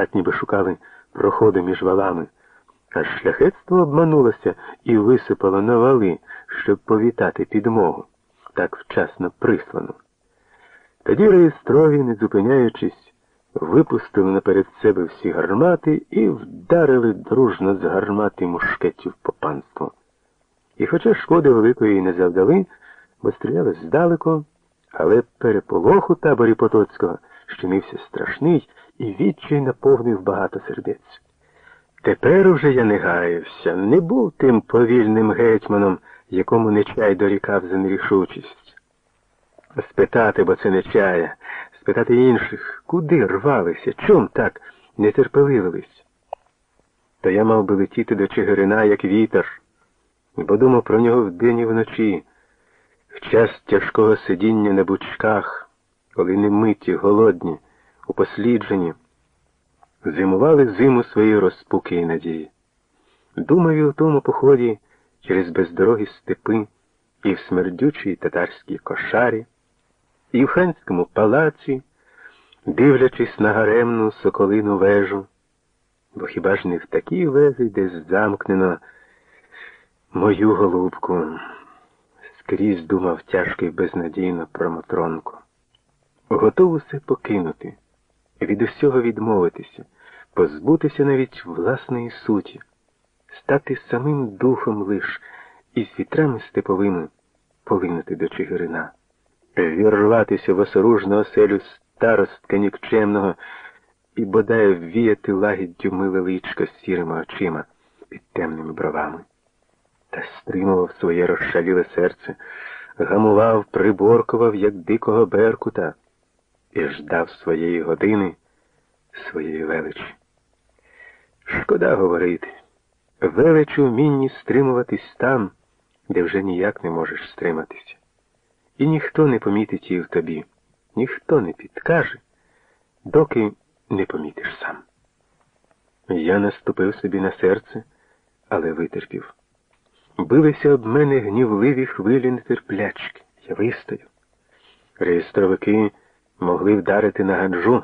так ніби шукали проходу між валами. Аж шляхетство обманулося і висипало на вали, щоб повітати підмогу, так вчасно прислану. Тоді реєстрові, не зупиняючись, випустили наперед себе всі гармати і вдарили дружно з гармати мушкетів по панству. І хоча шкоди великої не завдали, бо стріляли здалеку, але переполох у таборі Потоцького щинився страшний і відчай наповнив багато сердець. Тепер уже я не гаявся, не був тим повільним гетьманом, якому нечай дорікав за нерішучість. Спитати, бо це не чая, спитати інших, куди рвалися, чом так нетерпеливились? Та я мав би летіти до Чигирина, як вітер, бо думав про нього вдень і вночі, в час тяжкого сидіння на бучках, коли не миті, голодні, упосліджені, зимували зиму свої розпуки і надії. Думав і у тому поході через бездорогі степи і в смердючій татарській кошарі і в ханському палаці, дивлячись на гаремну соколину вежу, бо хіба ж не в такій вежі десь замкнено мою голубку, скрізь думав тяжко і безнадійно про Матронку. Готов усе покинути, від усього відмовитися, позбутися навіть власної суті, стати самим духом лиш і з вітрами степовими полинути до Чигирина вірватися в осоружну оселю старостка нікчемного і бодай ввіяти лагіддю миле личко з сірими очима під темними бровами. Та стримував своє розшаліле серце, гамував, приборкував, як дикого беркута, і ждав своєї години, своєї величі. Шкода говорити, велич умінні стримуватись там, де вже ніяк не можеш стриматися. І ніхто не помітить її в тобі, ніхто не підкаже, доки не помітиш сам. Я наступив собі на серце, але витерпів. Билися об мене гнівливі хвилі нетерплячки. Я вистою. Реєстровики могли вдарити на ганджу,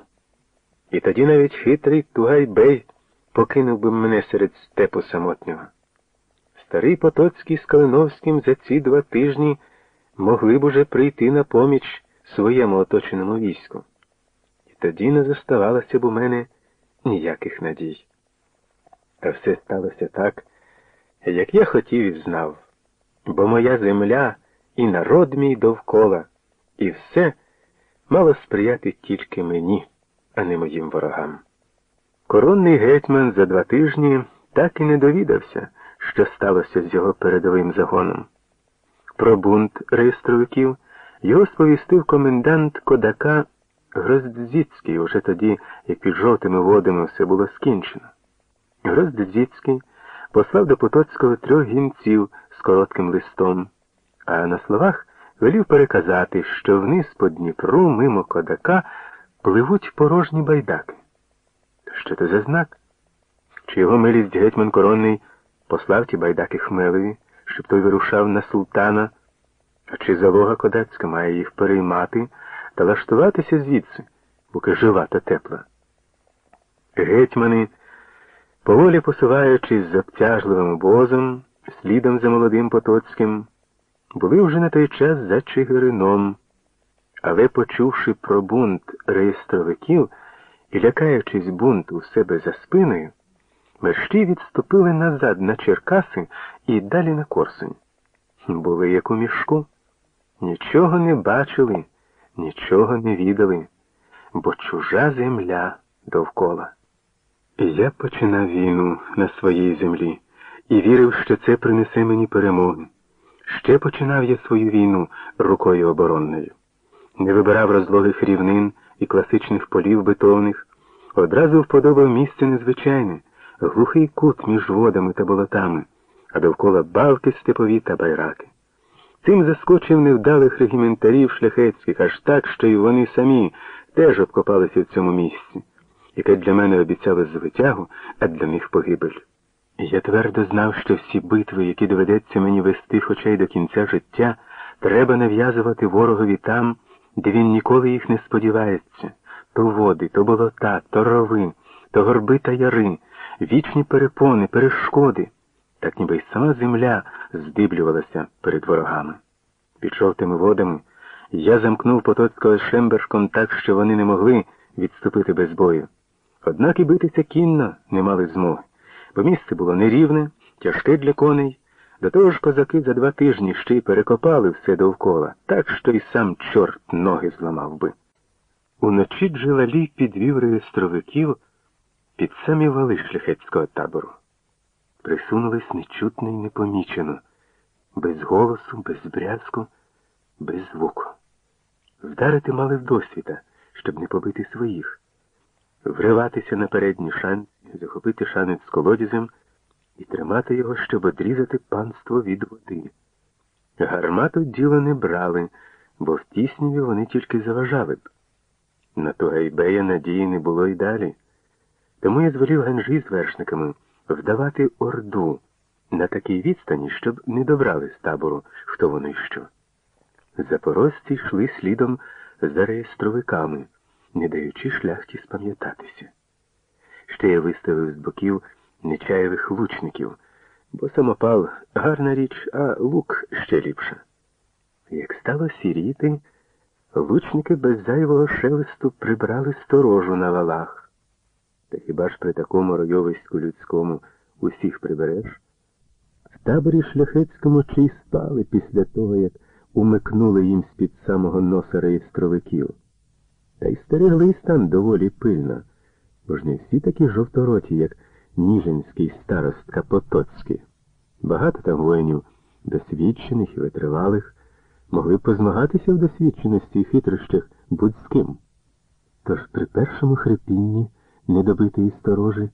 і тоді навіть хитрий Тугайбей покинув би мене серед степу самотнього. Старий Потоцький з Калиновським за ці два тижні могли б уже прийти на поміч своєму оточеному війську. І тоді не заставалося б у мене ніяких надій. Та все сталося так, як я хотів і знав, бо моя земля і народ мій довкола, і все мало сприяти тільки мені, а не моїм ворогам. Коронний гетьман за два тижні так і не довідався, що сталося з його передовим загоном. Про бунт реєстровиків його сповістив комендант Кодака Гроздзіцький уже тоді, як під жовтими водами все було скінчено. Гроздзіцький послав до Потоцького трьох гінців з коротким листом, а на словах велів переказати, що вниз по Дніпру мимо Кодака пливуть порожні байдаки. Що це за знак? Чи його милість гетьман коронний послав ті байдаки Хмелеві? щоб той вирушав на султана, а чи залога кодацька має їх переймати та лаштуватися звідси, поки жива та тепла. Гетьмани, поволі посуваючись з обтяжливим обозом, слідом за молодим Потоцьким, були вже на той час за Чигирином, але, почувши про бунт реєстровиків і лякаючись бунту у себе за спиною, Мерщі відступили назад на Черкаси і далі на Корсунь. Були як у мішку, нічого не бачили, нічого не відали, бо чужа земля довкола. Я починав війну на своїй землі і вірив, що це принесе мені перемоги. Ще починав я свою війну рукою оборонною. Не вибирав розлогих рівнин і класичних полів бетонних, одразу вподобав місце незвичайне глухий кут між водами та болотами, а довкола балки степові та байраки. Цим заскочив невдалих регіментарів шляхетських аж так, що й вони самі теж обкопалися в цьому місці, яке для мене обіцяло звитягу, а для них погибель. Я твердо знав, що всі битви, які доведеться мені вести хоча й до кінця життя, треба нав'язувати ворогові там, де він ніколи їх не сподівається то води, то болота, то рови то горби та яри, вічні перепони, перешкоди, так ніби й сама земля здиблювалася перед ворогами. Пішов тими водами, я замкнув Потоцького Шембершком так, що вони не могли відступити без бою. Однак і битися кінно не мали змоги, бо місце було нерівне, тяжке для коней. До того ж козаки за два тижні ще й перекопали все довкола, так що й сам чорт ноги зламав би. Уночі Джелалі підвів реєстровиків під самі вали шляхетського табору. Присунулись нечутно й непомічено, без голосу, без брязку, без звуку. Вдарити мали досвіта, щоб не побити своїх, вриватися на передній шанці, захопити шанець з колодязем і тримати його, щоб одрізати панство від води. Гармату діло не брали, бо в тісніві вони тільки заважали б. На Тугайбея надії не було й далі. Тому я звелів ганжі з вершниками вдавати орду на такій відстані, щоб не добрали з табору, хто воно й що. Запорожці йшли слідом за реєстровиками, не даючи шляхті спам'ятатися. Ще я виставив з боків нечаєвих лучників, бо самопал гарна річ, а лук ще ліпша. Як стало сіріти, лучники без зайвого шелесту прибрали сторожу на валах. Та хіба ж при такому ройовиську людському усіх прибереш? В таборі шляхетському чи й спали після того, як умикнули їм з-під самого носа реєстровиків. Та й стерегли стан доволі пильно, бо ж не всі такі жовтороті, як Ніжинський старостка Потоцький. Багато там воїнів досвідчених і витривалих могли позмагатися в досвідченості і хитрощах будь з ким. Тож при першому хрипінні недобитої сторожі